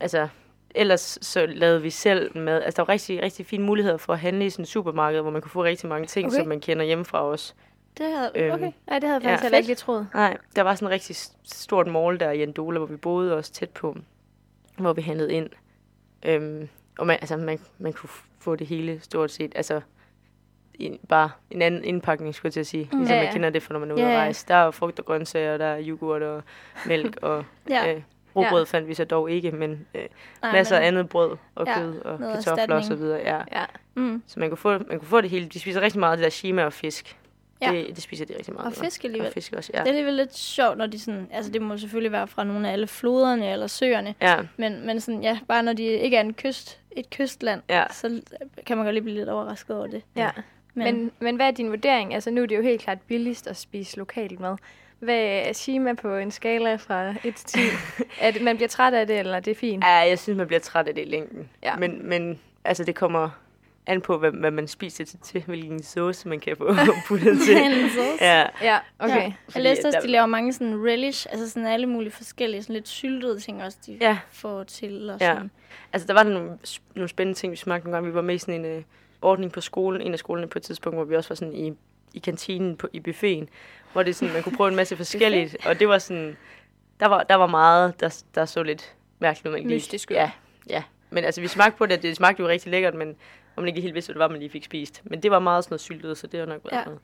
altså, ellers så lavede vi selv mad. Altså, der var rigtig, rigtig fine muligheder for at handle i sådan et supermarked, hvor man kunne få rigtig mange ting, Okay. som man kender hjemmefra også. Det havde, Øhm, okay. Nej, det havde jeg Ja. faktisk heller ikke lige troet. Nej, der var sådan en rigtig stort mall der i Andola, hvor vi boede også tæt på, hvor vi handlede ind. Øhm, og man, altså, man, man kunne få det hele stort set. Altså, i, bare en anden indpakning, skulle jeg til at sige. Mm. Ligesom Ja, man ja. kender det, for når man er ude Ja, at ja. rejse. Der er frugt og grøntsager, der er yoghurt og mælk og *laughs* Ja. øh, råbrød fandt vi så dog ikke, men øh, Nej, masser af men- andet brød og Ja, kød og kartofler og så videre. Ja. Ja. Mm. Så man kunne, få, man kunne få det hele. De spiser rigtig meget af det der shima og fisk. Ja. Det, det spiser de rigtig meget. Og fisk alligevel. Og fisk også, ja. Det er alligevel lidt sjovt, når de sådan... Altså, det må selvfølgelig være fra nogle af alle floderne eller søerne. Ja, Men, men sådan, ja, bare når de ikke er en kyst, et kystland, ja. så kan man godt lige blive lidt overrasket over det. Ja. Men, Men, men hvad er din vurdering? Altså nu er det jo helt klart billigst at spise lokalt mad. Hvad er Shima på en skala fra 1 til 10? *laughs* er det, man bliver træt af det, eller det er fint? Ja, jeg synes, man bliver træt af det i længden. Ja. Men, men altså, det kommer an på, hvad, hvad man spiser til, til, hvilken sauce man kan få *laughs* puttet til. *laughs* En sauce. ja, Ja, okay. Ja. Jeg læste også, der- de laver mange sådan relish, altså sådan alle mulige forskellige, sådan lidt syltede ting også, de ja. får til. Og Ja. sådan. Altså, der var der nogle, nogle spændende ting, vi smagte nogle gange. Vi var med i sådan en uh, ordning på skolen, en af skolerne på et tidspunkt, hvor vi også var sådan i, i kantinen på, i buffeten, hvor det sådan, man kunne prøve en masse *laughs* forskelligt. og det var sådan, der var, der var meget, der, der så lidt mærkeligt, lige... Mystisk ud. Ja, ja. Men altså, vi smagte på det, det smagte jo rigtig lækkert, men om man ikke helt vidste, hvad det var, man lige fik spist. Men det var meget sådan noget syltet, så det var nok været Ja. noget.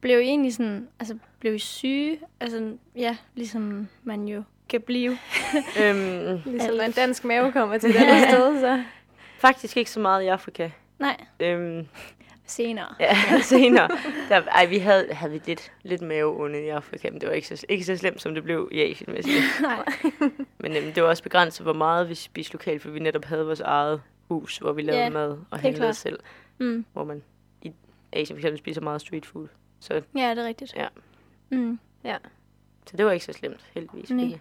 Blev I egentlig sådan, altså blev I syge? Altså, ja, ligesom man jo kan blive. *laughs* øhm, Ligesom når en dansk mave kommer til det *laughs* andet sted, så... faktisk ikke så meget i Afrika. Nej, Øhm, senere. ja, *laughs* senere. Der, ej, vi havde, havde vi lidt, lidt maveonde i Afrika, men det var ikke så, ikke så slemt, som det blev i Asien, vil jeg sige. Nej. Men øhm, det var også begrænset, hvor meget vi spiste lokalt, for vi netop havde vores eget hus, hvor vi lavede Ja, mad og handlede selv. Mm. Hvor man i Asien for eksempel spiser meget street food. Så, Ja, det er rigtigt. Ja. Mm. så det var ikke så slemt, heldigvis. Nej.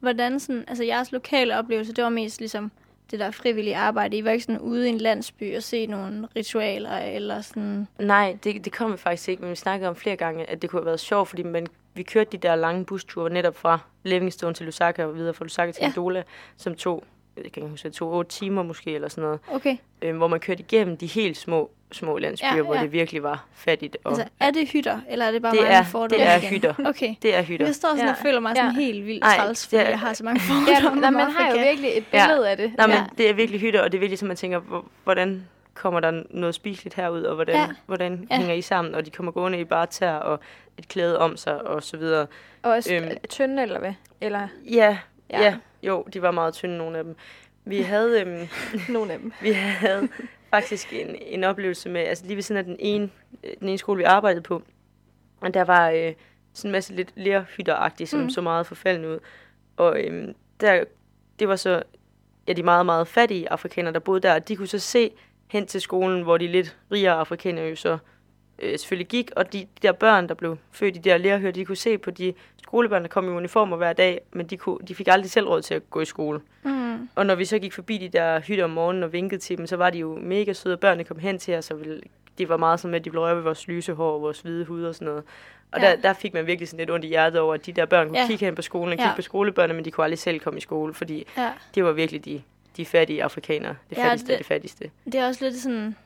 Hvordan sådan, altså jeres lokale oplevelse, det var mest ligesom det der frivillige arbejde. I var ikke sådan ude i en landsby og se nogle ritualer, eller sådan... Nej, det, det kom vi faktisk ikke, men vi snakkede om flere gange, at det kunne have været sjovt, fordi man, vi kørte de der lange busture netop fra Livingstone til Lusaka og videre fra Lusaka til Ja. Ndola, som tog, jeg kan ikke huske, det tog otte timer måske eller sådan noget, Okay, øh, hvor man kørte igennem de helt små, små landsbyer, Ja, hvor ja. det virkelig var fattigt. Og altså er det hytter, eller er det bare det, mange er, fordomme det er igen? hytter. Okay. Det er hytter. Jeg står sådan Ja. og føler mig sådan Ja. helt vildt Nej, træls, fordi er- jeg har så mange Ja, fordomme nej, om man har jo virkelig et Ja. billede af det. Nej, men Ja. det er virkelig hytter, og det er virkelig, som man tænker, hvor- hvordan kommer der noget spiseligt herud, og hvordan, Ja. ja. hvordan Ja. hænger I sammen, og de kommer gående i bare tær og et klæde om sig, og så videre. Og også Øhm. øhm. tynde, eller hvad? Eller Ja, Ja. ja. Jo, de var meget tynde, nogle af dem. Vi havde, øhm, *laughs* nogle af dem. *laughs* vi havde faktisk en, en oplevelse med, altså lige ved siden af den ene, øh, den ene skole, vi arbejdede på, og der var øh, sådan en masse lidt lerhytteragtigt, som mm. så meget forfaldende ud. Og øhm, der, det var så ja, de meget, meget fattige afrikanere, der boede der, og de kunne så se hen til skolen, hvor de lidt rigere afrikanere jo så øh, selvfølgelig gik, og de, de der børn, der blev født i de der lærhytter, de kunne se på de skolebørn, der kom i uniformer hver dag, men de, kunne, de fik aldrig selv råd til at gå i skole. Mm. Og når vi så gik forbi de der hytter om morgenen og vinkede til dem, så var de jo mega søde, og børnene kom hen til os, og ville, det var meget sådan med, at de blev røre ved vores lyse hår og vores hvide hud og sådan noget. Og Ja. ja. der, der fik man virkelig sådan lidt ondt i hjertet over, at de der børn kunne Ja. ja. kigge hen på skolen og Ja. kigge på skolebørnene, men de kunne aldrig selv komme i skole, fordi Ja. det var virkelig de, de fattige afrikanere. Det Ja, fattigste det- af det fattigste. Det er også lidt sådan...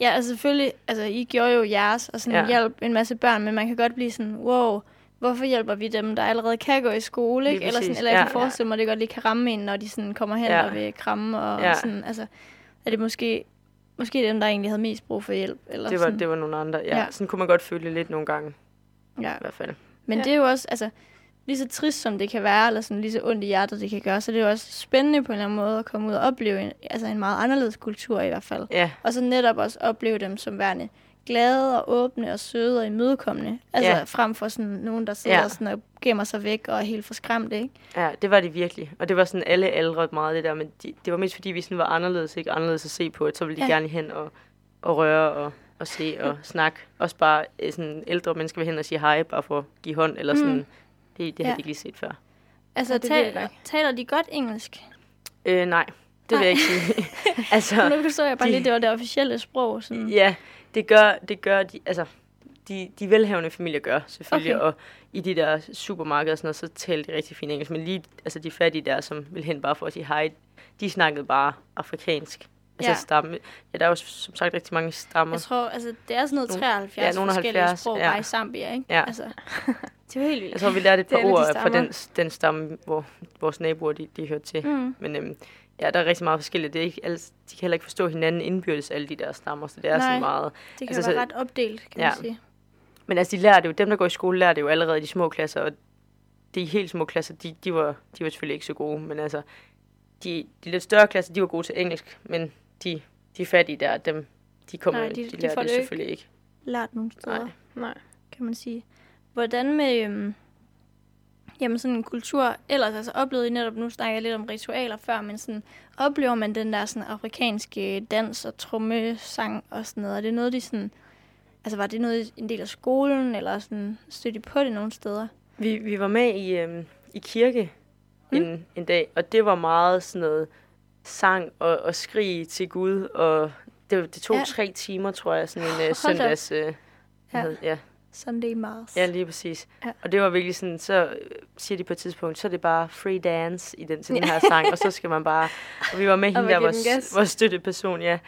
Ja, altså selvfølgelig, altså I gjorde jo jeres, og sådan ja. Ja. hjælp en masse børn, men man kan godt blive sådan, wow, hvorfor hjælper vi dem, der allerede kan gå i skole, ikke? Eller, sådan, eller jeg kan Ja. forestille mig, at det godt lige kan ramme en, når de sådan kommer hen Ja. og vil kramme, og Ja. sådan, altså, er det måske, måske dem, der egentlig havde mest brug for hjælp, eller Det var, sådan. det var nogle andre. Ja, Ja. Sådan kunne man godt føle lidt nogle gange, Ja. i hvert fald. Men Ja. det er jo også, altså, lige så trist som det kan være, eller sådan lige så ondt i hjertet det kan gøre, så det er jo også spændende på en eller anden måde at komme ud og opleve en, altså en meget anderledes kultur i hvert fald. Ja, Og så netop også opleve dem som værende glade og åbne og søde og imødekommende. Altså Ja. frem for sådan nogen, der sidder Ja. sådan og gemmer sig væk og er helt forskræmte, ikke? ja, det var det virkelig. Og det var sådan alle aldre meget det der, men de, det var mest fordi, vi sådan var anderledes, ikke anderledes at se på, at så ville de Ja. ja. gerne hen og, og røre og, og se og *laughs* snakke. Også bare øh, sådan ældre mennesker vil hen og sige hej, bare for at give hånd, eller sådan. Mm. Det, det Ja. havde de ikke lige set før. Altså, Ja, jeg taler, taler de godt engelsk? Øh, nej, det vil jeg ikke sige. *laughs* *laughs* altså, Nu forstår jeg bare de- lige, det var det officielle sprog. Sådan. Ja, det gør, det gør de, altså, de, de velhavende familier gør selvfølgelig, Okay. okay. og i de der supermarkeder og sådan noget, så taler de rigtig fint engelsk, men lige altså de fattige der, som vil hen bare for at sige hej, de snakkede bare afrikansk. Altså Ja. stamme. Ja, der er jo som sagt rigtig mange stammer. Jeg tror, altså, det er sådan noget Nogle- 73 ja, nogle forskellige 70, sprog ja. bare i Zambia, ikke? Ja. Altså, *laughs* det er jo helt vildt. Jeg tror, vi lærte et par alle de ord fra den, den stamme, hvor vores naboer de, de hørte til. Mm. Men øhm, ja, der er rigtig meget forskelligt. Det er ikke, alle, de kan heller ikke forstå hinanden indbyrdes, alle de der stammer, så det er Nej. sådan meget... Det kan Altså, være ret opdelt, kan Ja. man sige. Men altså, de lærer det jo, dem der går i skole, lærer det jo allerede i de små klasser, og de helt små klasser, de, de, var, de var selvfølgelig ikke så gode, men altså, de, de lidt større klasser, de var gode til engelsk, men de, de fattige der, dem, de kommer, Nej, de- de, de de lærer får det selvfølgelig ikke. Lært nogle steder. Nej. Nej. kan man sige. Hvordan med øhm, jamen sådan en kultur ellers, altså oplevede I netop, nu snakker jeg lidt om ritualer før, men sådan, oplever man den der sådan afrikanske dans og trommesang og sådan noget? Er det noget, de sådan, altså var det noget en del af skolen, eller sådan, stødte på det nogle steder? Vi, vi var med i, øhm, i kirke Mm. mm. en, en dag, og det var meget sådan noget sang og, og skrig til Gud, og det, det tog Ja. tre timer, tror jeg, sådan en op. søndags... Uh, Ja. ja. ja, Sunday Mars. ja, lige præcis. Ja. Og det var virkelig sådan, så øh, siger de på et tidspunkt, så er det bare free dance i den, til den *laughs* her sang, og så skal man bare... Og vi var med hende der, vores, vores støtteperson, ja.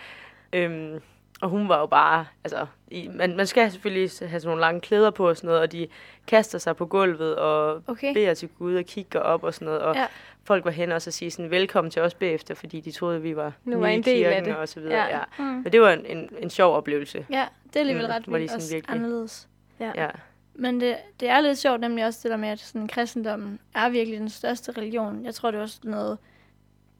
Øhm, og hun var jo bare, altså, i, man, man skal selvfølgelig have sådan nogle lange klæder på og sådan noget, og de kaster sig på gulvet og Okay. beder til Gud og kigger op og sådan noget, og Ja. ja. folk var hen og så sige sådan, velkommen til os bagefter, fordi de troede, vi var Nu var i en del af det. og så videre. Ja. Ja. Ja. Mm. Men det var en, en, en sjov oplevelse. Ja, det er alligevel Mm, ret vildt også virkelig- anderledes. Ja. Men det, det er lidt sjovt nemlig også det der med, at sådan, kristendommen er virkelig den største religion. Jeg tror, det var sådan noget,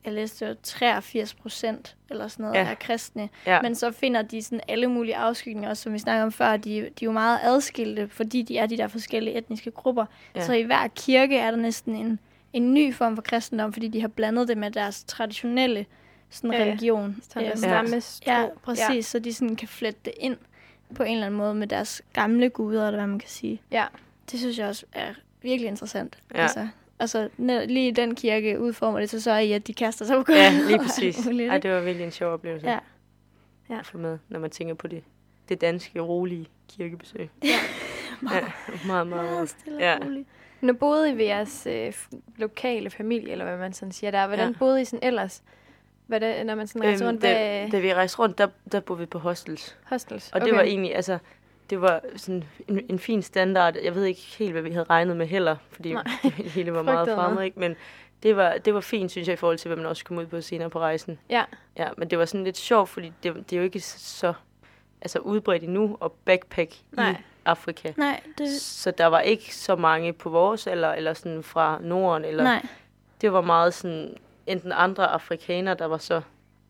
jeg læste, var 83 procent eller sådan noget, ja. Ja. er kristne. Ja. Men så finder de sådan alle mulige afskygninger, også som vi snakkede om før. De, de er jo meget adskilte, fordi de er de der forskellige etniske grupper. Ja. Ja. Så i hver kirke er der næsten en, en ny form for kristendom, fordi de har blandet det med deres traditionelle sådan, Ja, ja. religion. Øhm, der stammes Ja, tro. præcis. Ja. Så de sådan kan flette det ind på en eller anden måde med deres gamle guder, eller hvad man kan sige. Ja. Det synes jeg også er virkelig interessant. Ja. Altså, altså lige i den kirke udformer det sig så i, at de kaster sig på gulvet. Ja, lige præcis. Ej, det var virkelig en sjov oplevelse Ja. Ja. at få med, når man tænker på det, det danske, rolige kirkebesøg. Ja. Ja, *laughs* meget, meget. Meget stille Ja. og roligt. Nu boede I ved jeres øh, lokale familie, eller hvad man sådan siger der. Hvordan Ja. boede I sådan ellers? Hvordan, når man sådan rejste rundt da, ved da vi rejste rundt, der, der boede vi på hostels. hostels? Og det var egentlig, altså, det var sådan en, en fin standard. Jeg ved ikke helt, hvad vi havde regnet med heller, fordi Nej. *laughs* det hele var meget fremmed, ikke? Men det var, det var fint, synes jeg, i forhold til, hvad man også kom ud på senere på rejsen. Ja. Ja, men det var sådan lidt sjovt, fordi det, det er jo ikke så altså, udbredt endnu at backpack Nej. i Afrika. Nej, det, Så der var ikke så mange på vores alder, eller sådan fra Norden, eller nej. det var meget sådan, enten andre afrikanere, der var så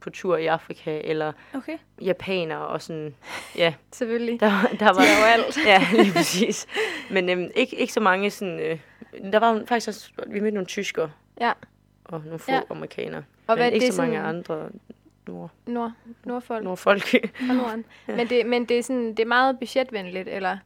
på tur i Afrika, eller Okay. japanere og sådan, ja, *laughs* Selvfølgelig. der, der var... Jo alt. *laughs* ja, lige præcis. Men øhm, ikke, ikke så mange sådan, øh, der var faktisk også, vi mødte nogle tyskere, Ja. og nogle få Ja. ja. amerikanere, Og men ikke det så mange sådan- andre nord, Nord, Nordfolk nordfolk. *laughs* Norden. Men, det, men det, er sådan, det er meget budgetvenligt, eller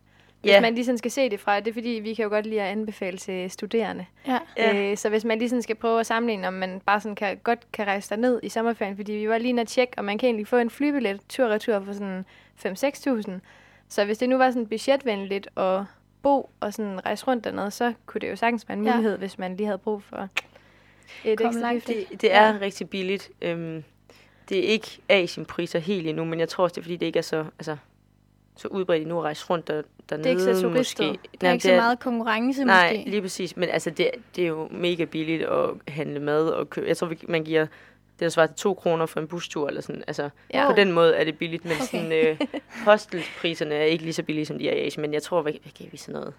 hvis Ja. man lige sådan skal se det fra, det er fordi, vi kan jo godt lide at anbefale til studerende. Ja. Ja. Øh, så hvis man lige sådan skal prøve at sammenligne, om man bare sådan kan, godt kan rejse derned i sommerferien, fordi vi var lige at tjekke, og man kan egentlig få en flybillet tur-retur for sådan 5-6.000. Så hvis det nu var sådan budgetvenligt at bo og sådan rejse rundt dernede, så kunne det jo sagtens være en Ja. mulighed, hvis man lige havde brug for et Kom ekstra. Det, det er ja. rigtig billigt. Øhm, det er ikke Asienpriser helt endnu, men jeg tror også, det er, fordi det ikke er så, altså, så udbredt endnu at rejse rundt der, dernede. ikke så turistet. måske. Der er ikke så meget konkurrence Nej, måske. lige præcis. Men altså, det, det er jo mega billigt at handle mad og købe. Jeg tror, man giver det, der svarer til to kroner for en bustur, eller sådan. Altså, Ja. på den måde er det billigt, men Okay. sådan, øh, hostelpriserne er ikke lige så billige, som de er i Asien. Men jeg tror, hvad, hvad gav vi sådan noget?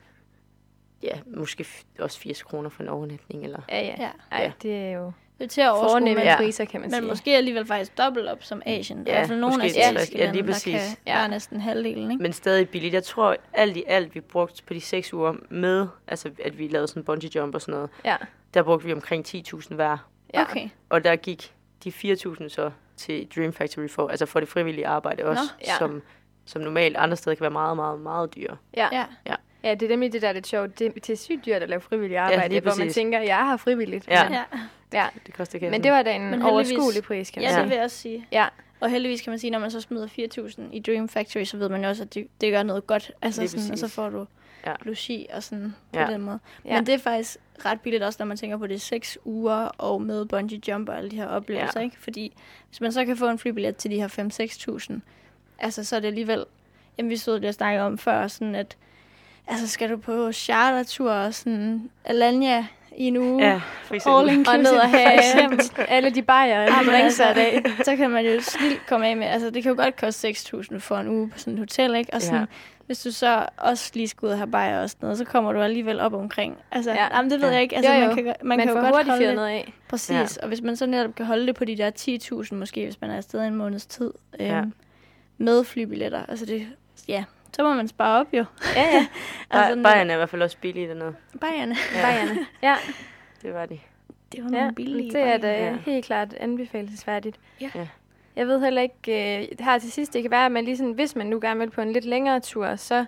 Ja, måske f- også 80 kroner for en overnatning, eller... Ja, ja. Ja. Ej, Ja. det er jo Det er til at overskue, men, Ja. priser, kan man men sige. måske alligevel faktisk dobbelt op som Asien. Er i Ja, hvert fald nogle asiatiske det. Ja, lige lande, der præcis. kan Ja. være næsten halvdelen, ikke? Men stadig billigt. Jeg tror alt i alt, vi brugte på de seks uger med, altså at vi lavede sådan bungee jump og sådan noget, Ja. der brugte vi omkring 10.000 hver. Ja. Okay. Og der gik de 4.000 så til Dream Factory for, altså for det frivillige arbejde også, ja. som, som normalt andre steder kan være meget, meget, meget dyre. Ja. Ja. Ja, det er nemlig det, der er lidt sjovt. Det, det er sygt dyrt at lave frivillig arbejde, lige hvor man præcis. tænker, jeg har frivilligt. Ja. Men, Ja. Ja. Det koster kassen. men det var da en overskuelig pris, kan man ja, sige. det vil jeg også sige. Ja. Og heldigvis kan man sige, når man så smider 4.000 i Dream Factory, så ved man jo også, at det, det gør noget godt. Altså Lige sådan, og så får du Ja. logi og sådan på Ja. den måde. Ja. Men det er faktisk ret billigt også, når man tænker på det seks uger og med bungee jump og alle de her oplevelser, Ja. ikke? Fordi hvis man så kan få en flybillet til de her 5-6.000, altså så er det alligevel, jamen vi stod lige og snakkede om før, sådan at, altså skal du på chartertur og sådan Alanya i en uge, Ja, for all inclusive, Og ned og have alle de bajer, alle Ja, de drinks hver dag. så kan man jo snilt komme af med, altså det kan jo godt koste 6.000 for en uge på sådan et hotel, ikke? Og sådan, Ja. hvis du så også lige skal ud og have bajer og sådan noget, så kommer du alligevel op omkring. Altså, Ja. ja. jamen, det ved Ja. jeg ikke. Altså, Jo, jo. man kan, man Man kan jo godt holde det. noget af. Præcis, Ja. og hvis man så netop kan holde det på de der 10.000 måske, hvis man er afsted en måneds tid øhm, Ja. med flybilletter. Altså det, ja, så må man spare op jo. Ja, ja. *laughs* altså, Bar- Bayern er i hvert fald også billige dernede. Bajerne. Ja. Bajerne. Ja, Det var de. Det var nogle ja. billige det er da. Ja. helt klart anbefalesværdigt. Ja. Ja. Jeg ved heller ikke, øh, her til sidst, det kan være, at man lige sådan, hvis man nu gerne vil på en lidt længere tur, så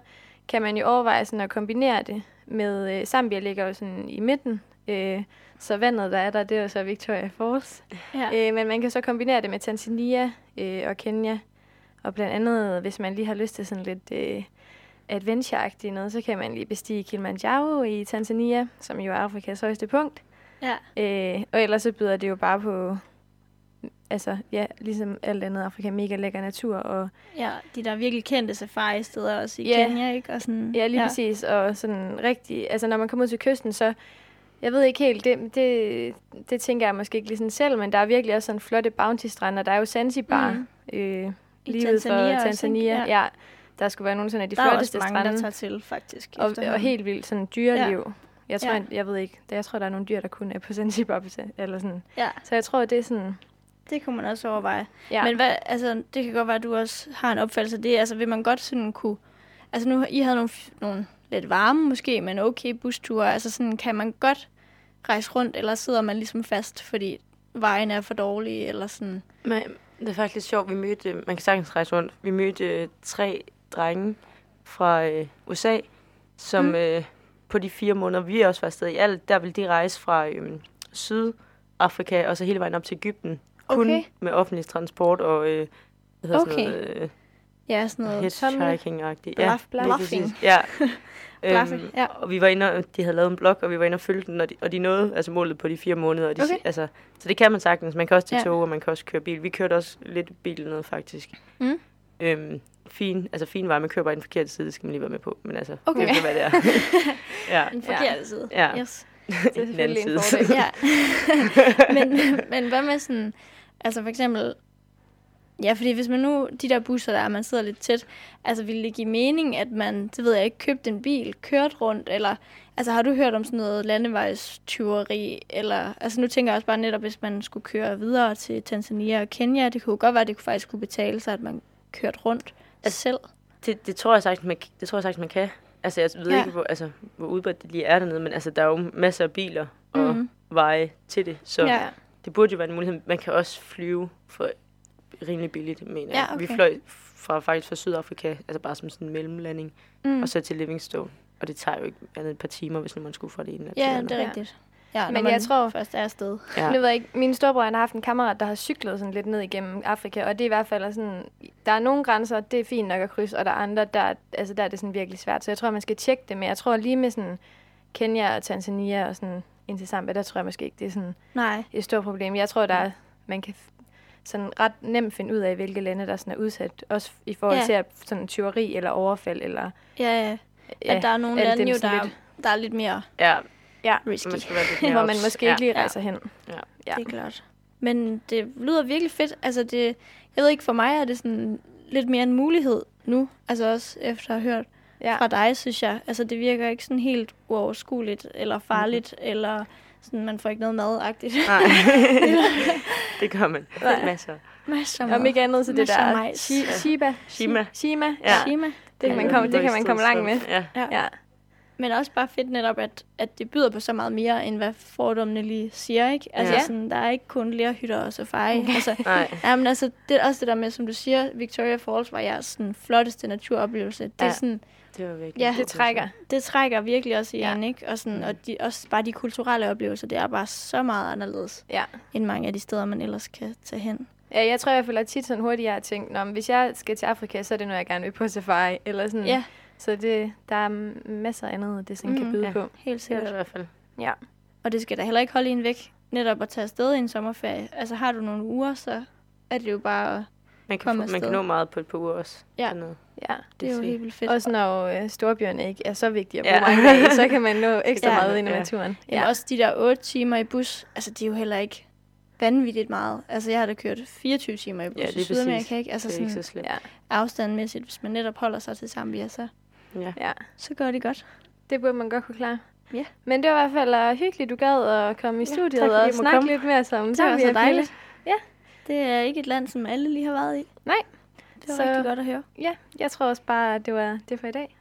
kan man jo overveje sådan at kombinere det med, øh, Zambia ligger jo sådan i midten, øh, så vandet, der er der, det er jo så Victoria Falls. Ja. Øh, men man kan så kombinere det med Tanzania øh, og Kenya. Og blandt andet, hvis man lige har lyst til sådan lidt øh, adventure noget, så kan man lige bestige Kilimanjaro i Tanzania, som jo er Afrikas højeste punkt. ja. Øh, og ellers så byder det jo bare på altså, ja, ligesom alt andet Afrika, mega lækker natur. Og, Ja, de der virkelig kendte safari-steder også i Ja. Kenya, ikke? Og sådan, ja, lige ja. præcis. Og sådan rigtig, altså når man kommer ud til kysten, så, jeg ved ikke helt, det, det, det tænker jeg måske ikke lige sådan selv, men der er virkelig også sådan flotte bounty-strande, og der er jo Zanzibar, mm. øh, I lige ud for Tanzania også, Tanzania. ja. Ja. Der skulle være nogle sådan af de der er også flotteste mange, strande. der tager til, faktisk. og, og helt vildt sådan dyreliv. Ja. Jeg tror, Ja. jeg, jeg ved ikke, jeg tror, der er nogle dyr, der kun er på Zanzibar, eller sådan. Ja, Så jeg tror, det er sådan, det kunne man også overveje. ja. Men hvad, altså, det kan godt være, at du også har en opfattelse af det. Altså, vil man godt sådan kunne... Altså, nu I havde nogle, nogle lidt varme måske, men okay busture. Altså, sådan, kan man godt rejse rundt, eller sidder man ligesom fast, fordi vejen er for dårlige, eller sådan... Men det er faktisk lidt sjovt. Vi mødte, man kan sagtens rejse rundt. Vi mødte øh, tre drenge fra øh, USA, som Mm. øh, på de fire måneder, vi også var afsted i alt, der ville de rejse fra øh, Sydafrika og så hele vejen op til Ægypten. Kun Okay. med offentlig transport og øh, hvad hedder Okay. sådan noget, øh, Ja, sådan noget... hitchhiking-agtigt. Bluff- lige bluffing. præcis. Ja. *laughs* Bluffe, øhm, ja. Og vi var inde og, de havde lavet en blog, og vi var inde og følge den, og de, og de nåede altså målet på de fire måneder. Og de, Okay. altså, så det kan man sagtens. Man kan også tage Ja. tog, og man kan også køre bil. Vi kørte også lidt bil ned, faktisk. Mm. Øhm, fin, altså fin vej, man kører bare den forkerte side, det skal man lige være med på. Men altså, Okay. det er, hvad det er. *laughs* ja. Den forkerte side. Ja. Yes. *laughs* det er selvfølgelig en fordel. ja. *laughs* men, men hvad med sådan, altså for eksempel, ja, fordi hvis man nu, de der busser der, man sidder lidt tæt, altså ville det give mening, at man, det ved jeg ikke, købte en bil, kørt rundt, eller, altså har du hørt om sådan noget landevejstyveri, eller, altså nu tænker jeg også bare netop, hvis man skulle køre videre til Tanzania og Kenya, det kunne godt være, at det kunne faktisk kunne betale sig, at man kørte rundt altså, selv. Det, det, tror jeg sagtens, man, det tror jeg sagtens, man kan. Altså, jeg ved Ja. ikke, hvor, altså, hvor udbredt det lige er dernede, men altså, der er jo masser af biler og mm. veje til det. Så Ja. det burde jo være en mulighed. Man kan også flyve for rimelig billigt, mener jeg. Ja, okay. Vi fløj fra, faktisk fra Sydafrika, altså bare som sådan en mellemlanding, Mm. og så til Livingstone. Og det tager jo ikke andet et par timer, hvis nu man skulle fra det ene til Ja, andet. det er Ja. rigtigt. Ja, Men man jeg tror- først er afsted. Ja. Nu ved jeg ikke, min storebror han har haft en kammerat, der har cyklet sådan lidt ned igennem Afrika, og det er i hvert fald sådan, der er nogle grænser, det er fint nok at krydse, og der er andre, der, altså der er det sådan virkelig svært. Så jeg tror, man skal tjekke det, men jeg tror lige med sådan Kenya og Tanzania og sådan ind til Zambia, der tror jeg måske ikke, det er sådan Nej. et stort problem. Jeg tror, der er, man kan sådan ret nemt finde ud af, hvilke lande, der sådan er udsat, også i forhold Ja. ja. til at sådan tyveri eller overfald, eller Ja, ja. At der er nogle lande jo, er der, lidt- der er lidt mere Ja, ja, risky. man skal være lidt *laughs* mere hvor man måske ja. ikke lige Ja. rejser hen. Ja. Ja. Det er klart. Men det lyder virkelig fedt. Altså det, jeg ved ikke, for mig er det sådan lidt mere en mulighed nu. Altså også efter at have hørt Ja. fra dig, synes jeg. Altså det virker ikke sådan helt uoverskueligt eller farligt, mm. eller sådan, man får ikke noget mad-agtigt. Nej, *laughs* det gør man. Nej. Masser. Masser af Om ikke andet så det der majs. Shi- Shiba. Shima. Shima. Ja. Shima. Det kan man komme, det kan man komme langt med. Ja. Ja. Ja. Men også bare fedt netop, at, at det byder på så meget mere, end hvad fordommene lige siger, ikke? Altså Ja. sådan, der er ikke kun lerhytter og safari. Altså, *laughs* Nej. Jamen altså, det er også det der med, som du siger, Victoria Falls var jeres sådan, flotteste naturoplevelse. Det, er Ja. sådan, Det var virkelig Ja. Det trækker. det trækker virkelig også i Ja. en, ikke? Og, sådan, Mm. og de, også bare de kulturelle oplevelser, det er bare så meget anderledes, Ja. end mange af de steder, man ellers kan tage hen. ja, jeg tror i hvert fald, at tit sådan hurtigt, jeg har tænkt, Nå, men hvis jeg skal til Afrika, så er det noget, jeg gerne vil på safari. Eller sådan. Ja, Så det, der er masser af andet, det sådan Mhm. kan byde Ja. på. helt Det er det sikkert. i hvert fald. Ja. Og det skal da heller ikke holde en væk, netop at tage afsted i en sommerferie. Altså har du nogle uger, så er det jo bare, Man kan, få, man kan nå meget på et par uger også. Ja. dernede. Ja. det er jo helt vildt fedt. Også når øh, storbyerne ikke er så vigtige at Ja. bruge mange dage, så kan man nå *laughs* ekstra Ja. meget ind i Ja. naturen. Ja. også de der 8 timer i bus, altså det er jo heller ikke vanvittigt meget. Altså jeg har da kørt 24 timer i bus Ja, i Sydamerika, ikke? Altså Det er ikke sådan så slemt. Ja. afstandmæssigt, hvis man netop holder sig til Zambia, så, Ja. ja. så går det godt. Det burde man godt kunne klare. Ja. Men det var i hvert fald uh, hyggeligt, du gad at komme i Ja, studiet tak og snakke lidt mere som Det var så dejligt. Det er ikke et land, som alle lige har været i. Nej. Det var Så- rigtig godt at høre. Ja, jeg tror også bare, at det var det for i dag.